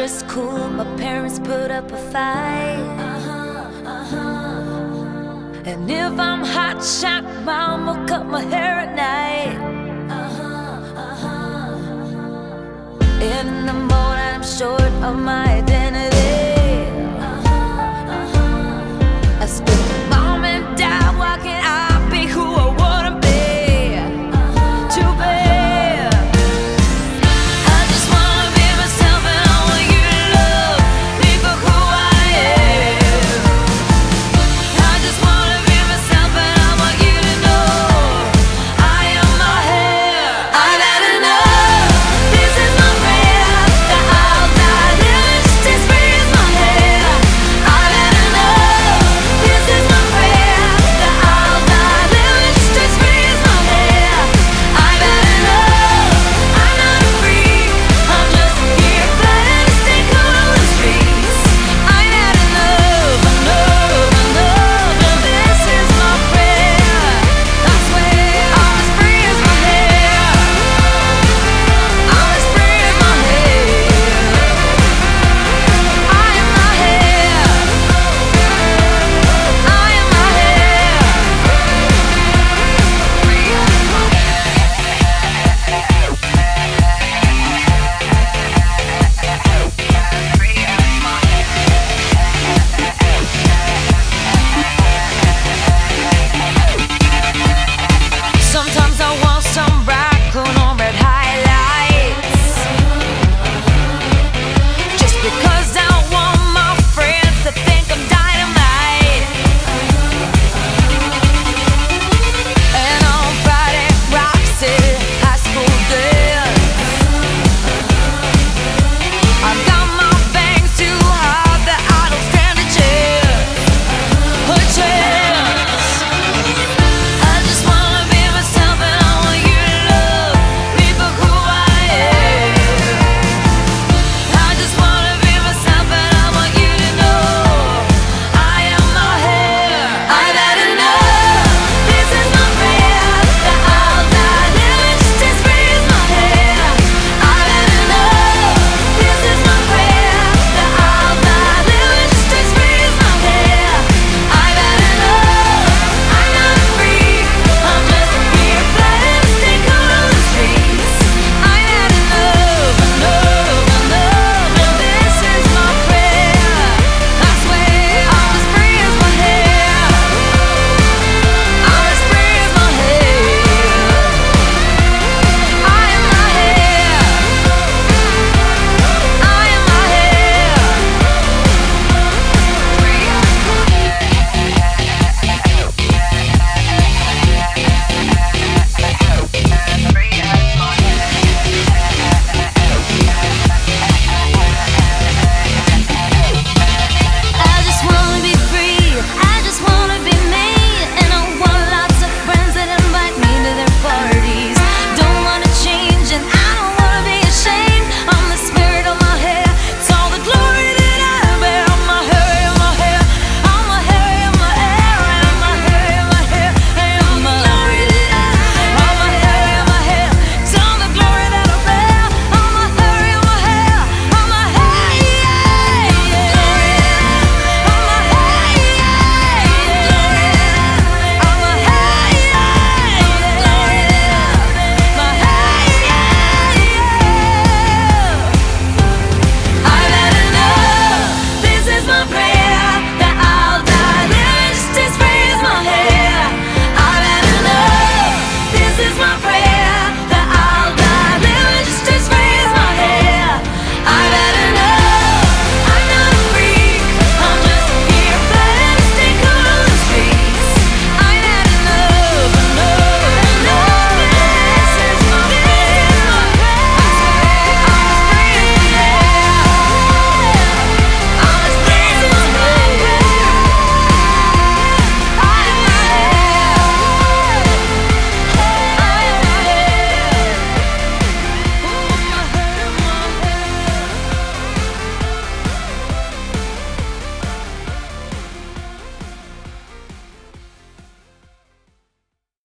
Whenever cool, my parents put up a fight. Uh-huh, uh-huh. And if I'm hot shot, mama cut my hair at night. Uh-huh, In the morning, I'm short of my day.